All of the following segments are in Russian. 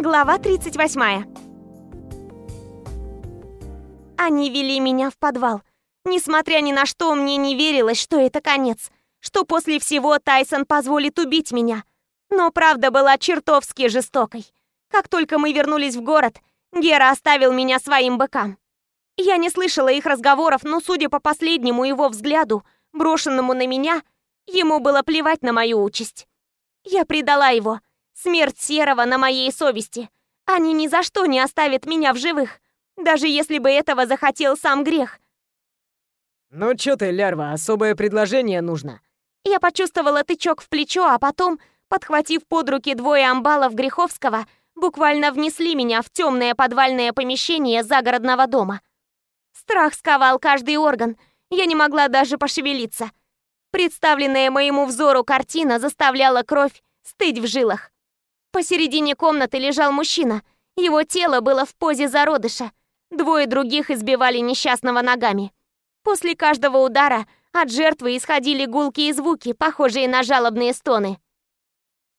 Глава 38. Они вели меня в подвал. Несмотря ни на что, мне не верилось, что это конец. Что после всего Тайсон позволит убить меня. Но правда была чертовски жестокой. Как только мы вернулись в город, Гера оставил меня своим быкам. Я не слышала их разговоров, но, судя по последнему его взгляду, брошенному на меня, ему было плевать на мою участь. Я предала его, Смерть Серого на моей совести. Они ни за что не оставят меня в живых, даже если бы этого захотел сам грех. Ну чё ты, лярва, особое предложение нужно. Я почувствовала тычок в плечо, а потом, подхватив под руки двое амбалов Греховского, буквально внесли меня в темное подвальное помещение загородного дома. Страх сковал каждый орган, я не могла даже пошевелиться. Представленная моему взору картина заставляла кровь стыть в жилах. Посередине комнаты лежал мужчина. Его тело было в позе зародыша. Двое других избивали несчастного ногами. После каждого удара от жертвы исходили гулкие звуки, похожие на жалобные стоны.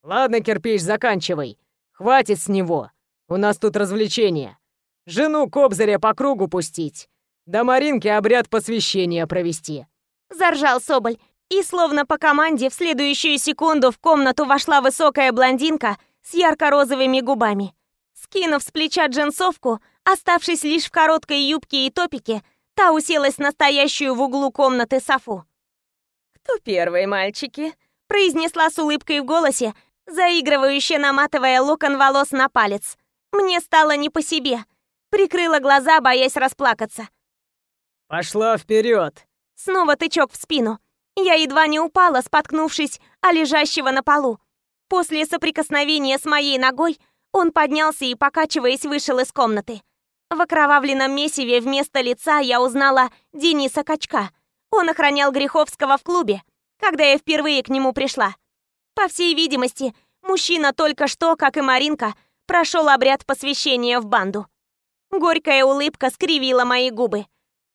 «Ладно, кирпич, заканчивай. Хватит с него. У нас тут развлечение. Жену Кобзаря по кругу пустить. До Маринки обряд посвящения провести». Заржал Соболь. И словно по команде в следующую секунду в комнату вошла высокая блондинка с ярко-розовыми губами. Скинув с плеча джинсовку, оставшись лишь в короткой юбке и топике, та уселась на стоящую в углу комнаты Софу. «Кто первый, мальчики?» произнесла с улыбкой в голосе, заигрывающе наматывая локон волос на палец. Мне стало не по себе. Прикрыла глаза, боясь расплакаться. «Пошла вперед! Снова тычок в спину. Я едва не упала, споткнувшись о лежащего на полу. После соприкосновения с моей ногой он поднялся и, покачиваясь, вышел из комнаты. В окровавленном месиве вместо лица я узнала Дениса Качка. Он охранял Греховского в клубе, когда я впервые к нему пришла. По всей видимости, мужчина только что, как и Маринка, прошел обряд посвящения в банду. Горькая улыбка скривила мои губы.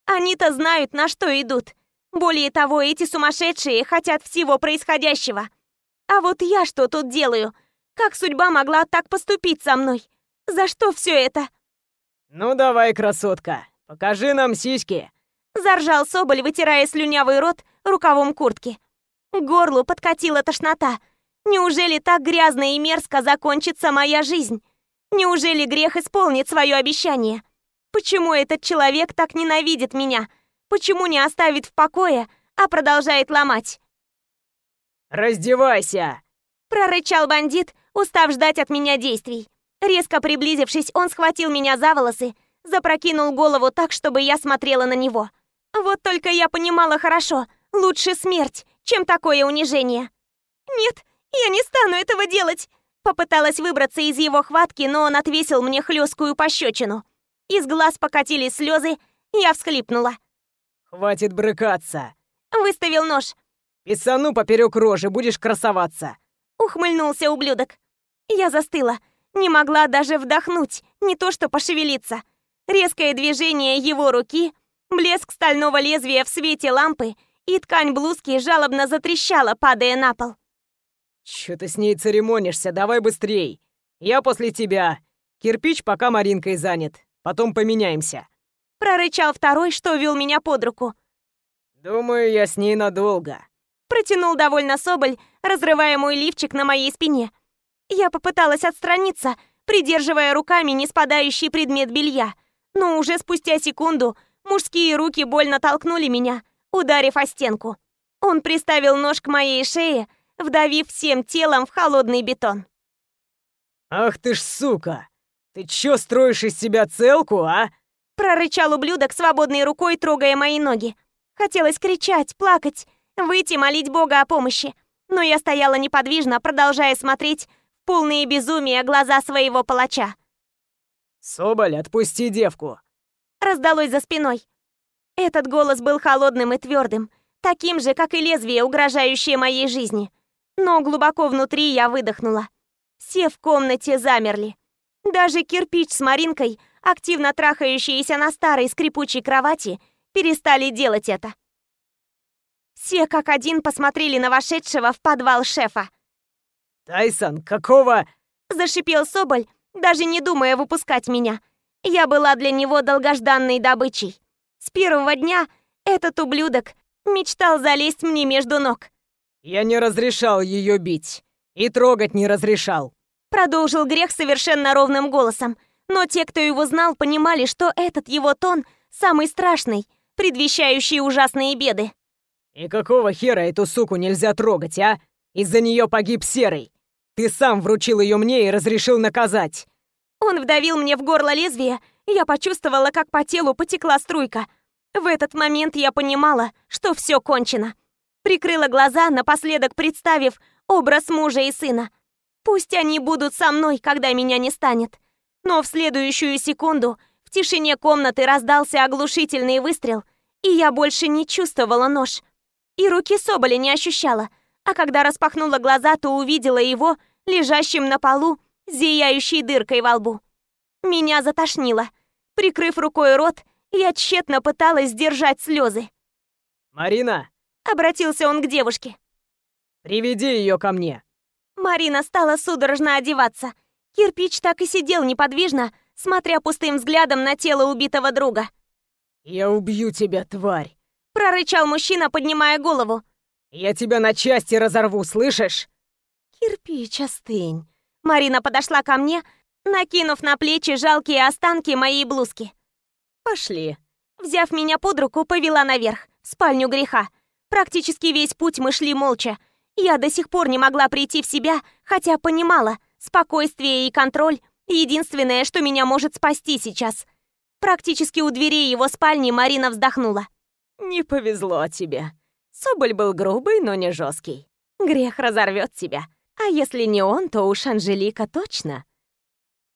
Они-то знают, на что идут. Более того, эти сумасшедшие хотят всего происходящего. А вот я что тут делаю? Как судьба могла так поступить со мной? За что все это? Ну давай, красотка, покажи нам сиськи. Заржал Соболь, вытирая слюнявый рот рукавом куртки. К горлу подкатила тошнота. Неужели так грязно и мерзко закончится моя жизнь? Неужели грех исполнит свое обещание? Почему этот человек так ненавидит меня? Почему не оставит в покое, а продолжает ломать? «Раздевайся!» Прорычал бандит, устав ждать от меня действий. Резко приблизившись, он схватил меня за волосы, запрокинул голову так, чтобы я смотрела на него. Вот только я понимала хорошо, лучше смерть, чем такое унижение. «Нет, я не стану этого делать!» Попыталась выбраться из его хватки, но он отвесил мне хлесткую пощечину. Из глаз покатились слезы, я всхлипнула. «Хватит брыкаться!» Выставил нож. «Писану поперек рожи, будешь красоваться!» Ухмыльнулся ублюдок. Я застыла. Не могла даже вдохнуть, не то что пошевелиться. Резкое движение его руки, блеск стального лезвия в свете лампы, и ткань блузки жалобно затрещала, падая на пол. «Чё ты с ней церемонишься? Давай быстрей! Я после тебя! Кирпич пока Маринкой занят, потом поменяемся!» Прорычал второй, что вел меня под руку. «Думаю, я с ней надолго», Протянул довольно Соболь, разрывая мой лифчик на моей спине. Я попыталась отстраниться, придерживая руками не спадающий предмет белья. Но уже спустя секунду мужские руки больно толкнули меня, ударив о стенку. Он приставил нож к моей шее, вдавив всем телом в холодный бетон. «Ах ты ж сука! Ты чё строишь из себя целку, а?» Прорычал ублюдок свободной рукой, трогая мои ноги. Хотелось кричать, плакать, выйти молить Бога о помощи. Но я стояла неподвижно, продолжая смотреть в полные безумия глаза своего палача. «Соболь, отпусти девку!» Раздалось за спиной. Этот голос был холодным и твердым, таким же, как и лезвие, угрожающее моей жизни. Но глубоко внутри я выдохнула. Все в комнате замерли. Даже кирпич с Маринкой, активно трахающиеся на старой скрипучей кровати, перестали делать это. Все как один посмотрели на вошедшего в подвал шефа. «Тайсон, какого...» Зашипел Соболь, даже не думая выпускать меня. Я была для него долгожданной добычей. С первого дня этот ублюдок мечтал залезть мне между ног. «Я не разрешал ее бить. И трогать не разрешал», — продолжил Грех совершенно ровным голосом. Но те, кто его знал, понимали, что этот его тон самый страшный, предвещающий ужасные беды. «И какого хера эту суку нельзя трогать, а? Из-за нее погиб Серый. Ты сам вручил ее мне и разрешил наказать. Он вдавил мне в горло лезвие, я почувствовала, как по телу потекла струйка. В этот момент я понимала, что все кончено. Прикрыла глаза, напоследок представив образ мужа и сына. Пусть они будут со мной, когда меня не станет. Но в следующую секунду в тишине комнаты раздался оглушительный выстрел, и я больше не чувствовала нож. И руки Соболя не ощущала, а когда распахнула глаза, то увидела его лежащим на полу зияющей дыркой во лбу. Меня затошнило. Прикрыв рукой рот, я тщетно пыталась сдержать слезы. «Марина!» — обратился он к девушке. «Приведи ее ко мне!» Марина стала судорожно одеваться. Кирпич так и сидел неподвижно, смотря пустым взглядом на тело убитого друга. «Я убью тебя, тварь!» — прорычал мужчина, поднимая голову. «Я тебя на части разорву, слышишь?» «Кирпич, остынь!» Марина подошла ко мне, накинув на плечи жалкие останки моей блузки. «Пошли». Взяв меня под руку, повела наверх, в спальню греха. Практически весь путь мы шли молча. Я до сих пор не могла прийти в себя, хотя понимала, спокойствие и контроль — единственное, что меня может спасти сейчас. Практически у дверей его спальни Марина вздохнула. «Не повезло тебе. Соболь был грубый, но не жесткий. Грех разорвет тебя. А если не он, то уж Анжелика точно.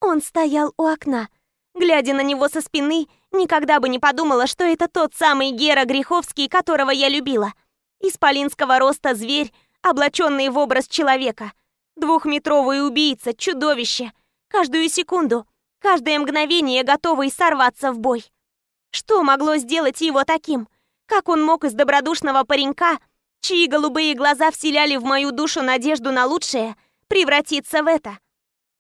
Он стоял у окна. Глядя на него со спины, никогда бы не подумала, что это тот самый Гера Греховский, которого я любила. Исполинского роста зверь, облаченный в образ человека. Двухметровый убийца, чудовище. Каждую секунду, каждое мгновение готовый сорваться в бой. Что могло сделать его таким? Как он мог из добродушного паренька чьи голубые глаза вселяли в мою душу надежду на лучшее, превратиться в это.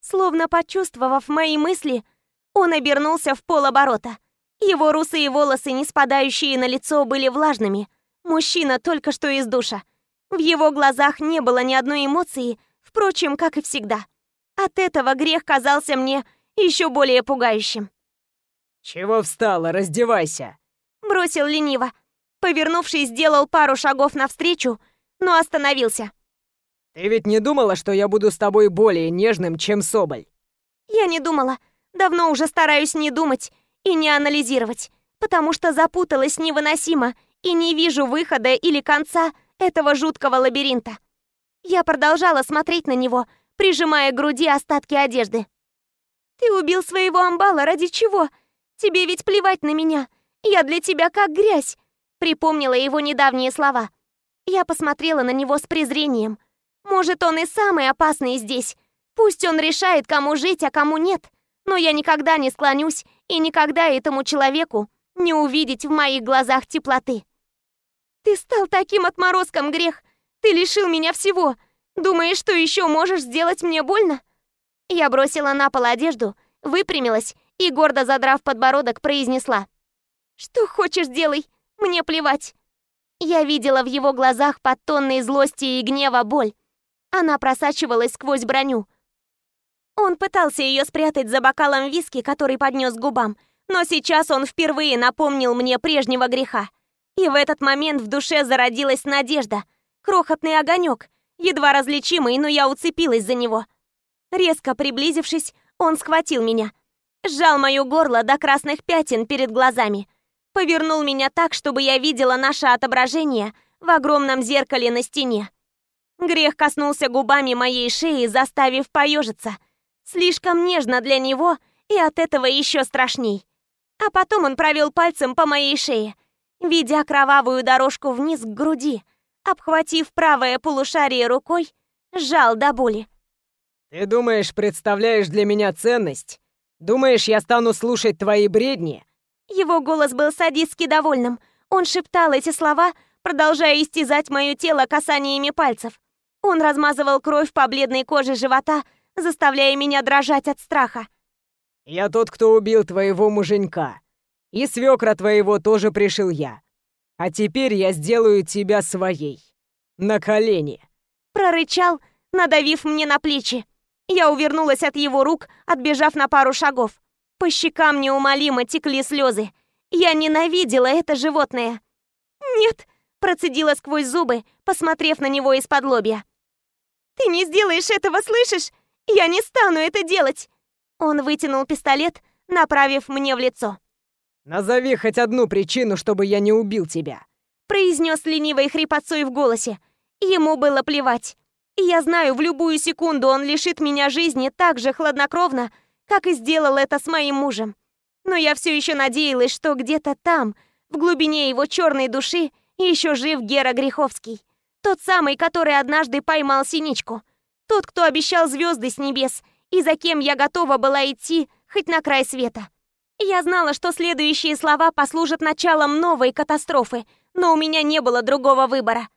Словно почувствовав мои мысли, он обернулся в полоборота. Его русые волосы, не спадающие на лицо, были влажными. Мужчина только что из душа. В его глазах не было ни одной эмоции, впрочем, как и всегда. От этого грех казался мне еще более пугающим. «Чего встала? Раздевайся!» Бросил лениво, Повернувшись, сделал пару шагов навстречу, но остановился. «Ты ведь не думала, что я буду с тобой более нежным, чем Соболь?» «Я не думала. Давно уже стараюсь не думать и не анализировать, потому что запуталась невыносимо и не вижу выхода или конца этого жуткого лабиринта. Я продолжала смотреть на него, прижимая к груди остатки одежды. «Ты убил своего амбала ради чего? Тебе ведь плевать на меня. Я для тебя как грязь. Припомнила его недавние слова. Я посмотрела на него с презрением. Может, он и самый опасный здесь. Пусть он решает, кому жить, а кому нет. Но я никогда не склонюсь и никогда этому человеку не увидеть в моих глазах теплоты. Ты стал таким отморозком, грех. Ты лишил меня всего. Думаешь, что еще можешь сделать мне больно? Я бросила на пол одежду, выпрямилась и, гордо задрав подбородок, произнесла. «Что хочешь, делай. Мне плевать. Я видела в его глазах под тонной злости и гнева боль. Она просачивалась сквозь броню. Он пытался ее спрятать за бокалом виски, который поднес к губам, но сейчас он впервые напомнил мне прежнего греха. И в этот момент в душе зародилась надежда. Крохотный огонек, едва различимый, но я уцепилась за него. Резко приблизившись, он схватил меня. Сжал мое горло до красных пятен перед глазами повернул меня так, чтобы я видела наше отображение в огромном зеркале на стене. Грех коснулся губами моей шеи, заставив поежиться. Слишком нежно для него и от этого еще страшней. А потом он провел пальцем по моей шее, видя кровавую дорожку вниз к груди, обхватив правое полушарие рукой, сжал до боли. «Ты думаешь, представляешь для меня ценность? Думаешь, я стану слушать твои бредни? Его голос был садистски довольным. Он шептал эти слова, продолжая истязать мое тело касаниями пальцев. Он размазывал кровь по бледной коже живота, заставляя меня дрожать от страха. «Я тот, кто убил твоего муженька. И свекра твоего тоже пришил я. А теперь я сделаю тебя своей. На колени!» Прорычал, надавив мне на плечи. Я увернулась от его рук, отбежав на пару шагов. По щекам неумолимо текли слезы. Я ненавидела это животное. «Нет!» – процедила сквозь зубы, посмотрев на него из-под лобья. «Ты не сделаешь этого, слышишь? Я не стану это делать!» Он вытянул пистолет, направив мне в лицо. «Назови хоть одну причину, чтобы я не убил тебя», произнес ленивой хрипотцой в голосе. Ему было плевать. Я знаю, в любую секунду он лишит меня жизни так же хладнокровно, как и сделал это с моим мужем. Но я все еще надеялась, что где-то там, в глубине его черной души, еще жив Гера Греховский. Тот самый, который однажды поймал синичку. Тот, кто обещал звезды с небес, и за кем я готова была идти хоть на край света. Я знала, что следующие слова послужат началом новой катастрофы, но у меня не было другого выбора.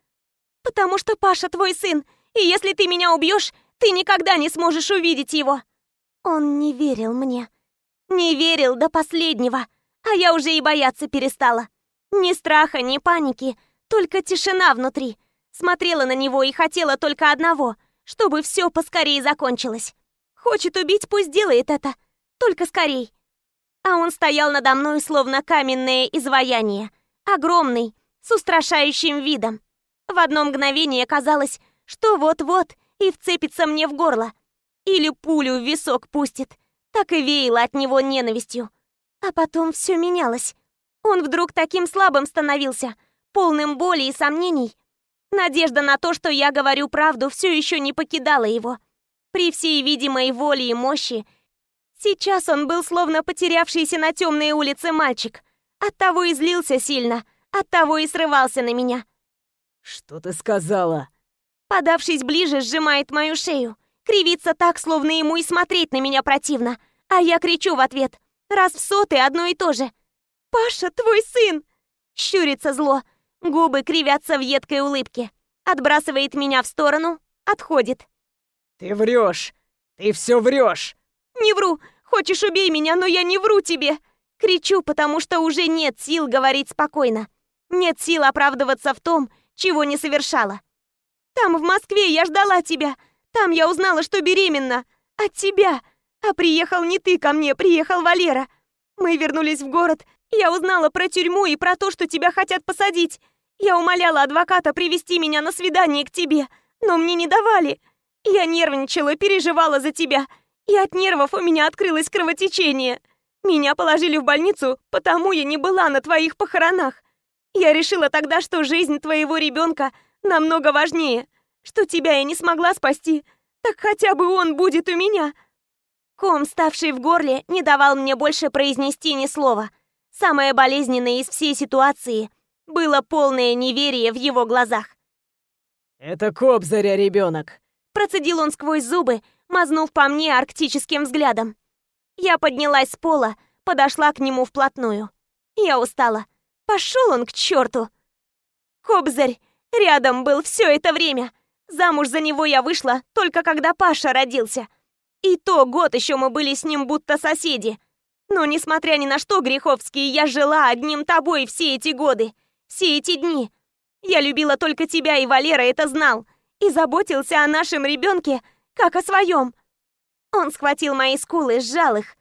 «Потому что Паша твой сын, и если ты меня убьешь, ты никогда не сможешь увидеть его!» Он не верил мне. Не верил до последнего, а я уже и бояться перестала. Ни страха, ни паники, только тишина внутри. Смотрела на него и хотела только одного, чтобы все поскорее закончилось. Хочет убить, пусть делает это, только скорей. А он стоял надо мной, словно каменное изваяние, огромный, с устрашающим видом. В одно мгновение казалось, что вот-вот и вцепится мне в горло. Или пулю в висок пустит. Так и веяло от него ненавистью. А потом все менялось. Он вдруг таким слабым становился, полным боли и сомнений. Надежда на то, что я говорю правду, все еще не покидала его. При всей видимой воле и мощи, сейчас он был словно потерявшийся на темной улице мальчик. Оттого и злился сильно, оттого и срывался на меня. «Что ты сказала?» Подавшись ближе, сжимает мою шею. Кривится так, словно ему и смотреть на меня противно. А я кричу в ответ. Раз в сотый одно и то же. «Паша, твой сын!» Щурится зло. Губы кривятся в едкой улыбке. Отбрасывает меня в сторону, отходит. «Ты врешь! Ты все врешь!» «Не вру! Хочешь, убей меня, но я не вру тебе!» Кричу, потому что уже нет сил говорить спокойно. Нет сил оправдываться в том, чего не совершала. Там, в Москве, я ждала тебя. Там я узнала, что беременна. От тебя. А приехал не ты ко мне, приехал Валера. Мы вернулись в город. Я узнала про тюрьму и про то, что тебя хотят посадить. Я умоляла адвоката привести меня на свидание к тебе, но мне не давали. Я нервничала, переживала за тебя. И от нервов у меня открылось кровотечение. Меня положили в больницу, потому я не была на твоих похоронах. Я решила тогда, что жизнь твоего ребенка намного важнее, что тебя я не смогла спасти, так хотя бы он будет у меня. Ком, ставший в горле, не давал мне больше произнести ни слова. Самое болезненное из всей ситуации было полное неверие в его глазах. «Это Кобзаря ребенок», — процедил он сквозь зубы, мазнув по мне арктическим взглядом. Я поднялась с пола, подошла к нему вплотную. Я устала. Пошел он к черту. Кобзарь Рядом был все это время. Замуж за него я вышла только когда Паша родился. И то год еще мы были с ним будто соседи. Но несмотря ни на что, Греховский, я жила одним тобой все эти годы, все эти дни. Я любила только тебя, и Валера это знал. И заботился о нашем ребенке, как о своем. Он схватил мои скулы, сжал их.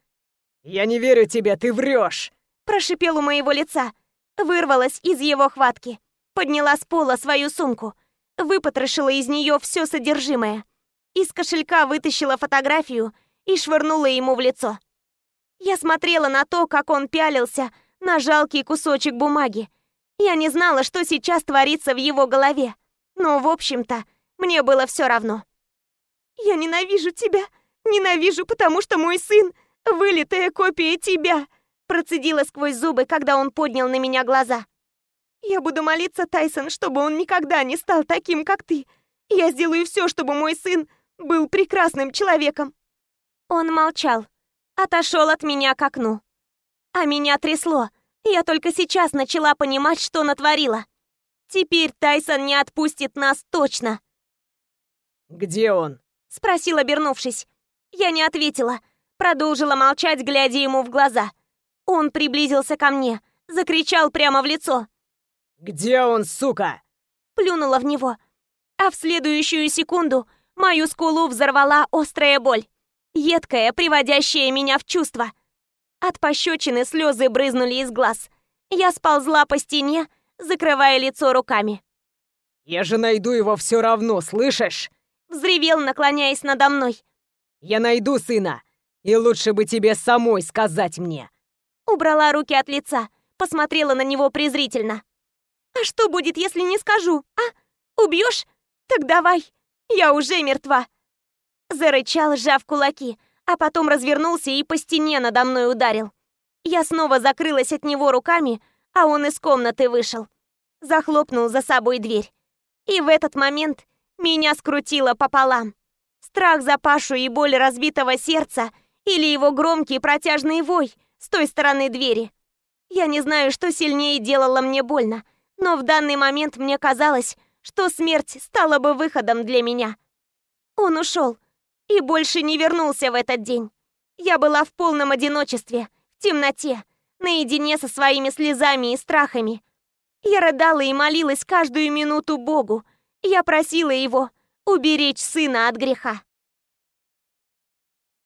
«Я не верю тебе, ты врешь!» Прошипел у моего лица. Вырвалась из его хватки. Подняла с пола свою сумку, выпотрошила из нее все содержимое. Из кошелька вытащила фотографию и швырнула ему в лицо. Я смотрела на то, как он пялился на жалкий кусочек бумаги. Я не знала, что сейчас творится в его голове. Но, в общем-то, мне было все равно. «Я ненавижу тебя! Ненавижу, потому что мой сын — вылитая копия тебя!» Процедила сквозь зубы, когда он поднял на меня глаза. Я буду молиться, Тайсон, чтобы он никогда не стал таким, как ты. Я сделаю все, чтобы мой сын был прекрасным человеком. Он молчал, отошел от меня к окну. А меня трясло. Я только сейчас начала понимать, что натворила. Теперь Тайсон не отпустит нас точно. «Где он?» Спросил, обернувшись. Я не ответила, продолжила молчать, глядя ему в глаза. Он приблизился ко мне, закричал прямо в лицо. «Где он, сука?» Плюнула в него. А в следующую секунду мою скулу взорвала острая боль. Едкая, приводящая меня в чувство. От пощечины слезы брызнули из глаз. Я сползла по стене, закрывая лицо руками. «Я же найду его все равно, слышишь?» Взревел, наклоняясь надо мной. «Я найду сына, и лучше бы тебе самой сказать мне». Убрала руки от лица, посмотрела на него презрительно. «А что будет, если не скажу, а? Убьешь? Так давай, я уже мертва!» Зарычал, сжав кулаки, а потом развернулся и по стене надо мной ударил. Я снова закрылась от него руками, а он из комнаты вышел. Захлопнул за собой дверь. И в этот момент меня скрутило пополам. Страх за Пашу и боль разбитого сердца или его громкий протяжный вой с той стороны двери. Я не знаю, что сильнее делало мне больно, но в данный момент мне казалось, что смерть стала бы выходом для меня. Он ушел и больше не вернулся в этот день. Я была в полном одиночестве, в темноте, наедине со своими слезами и страхами. Я рыдала и молилась каждую минуту Богу. Я просила его уберечь сына от греха.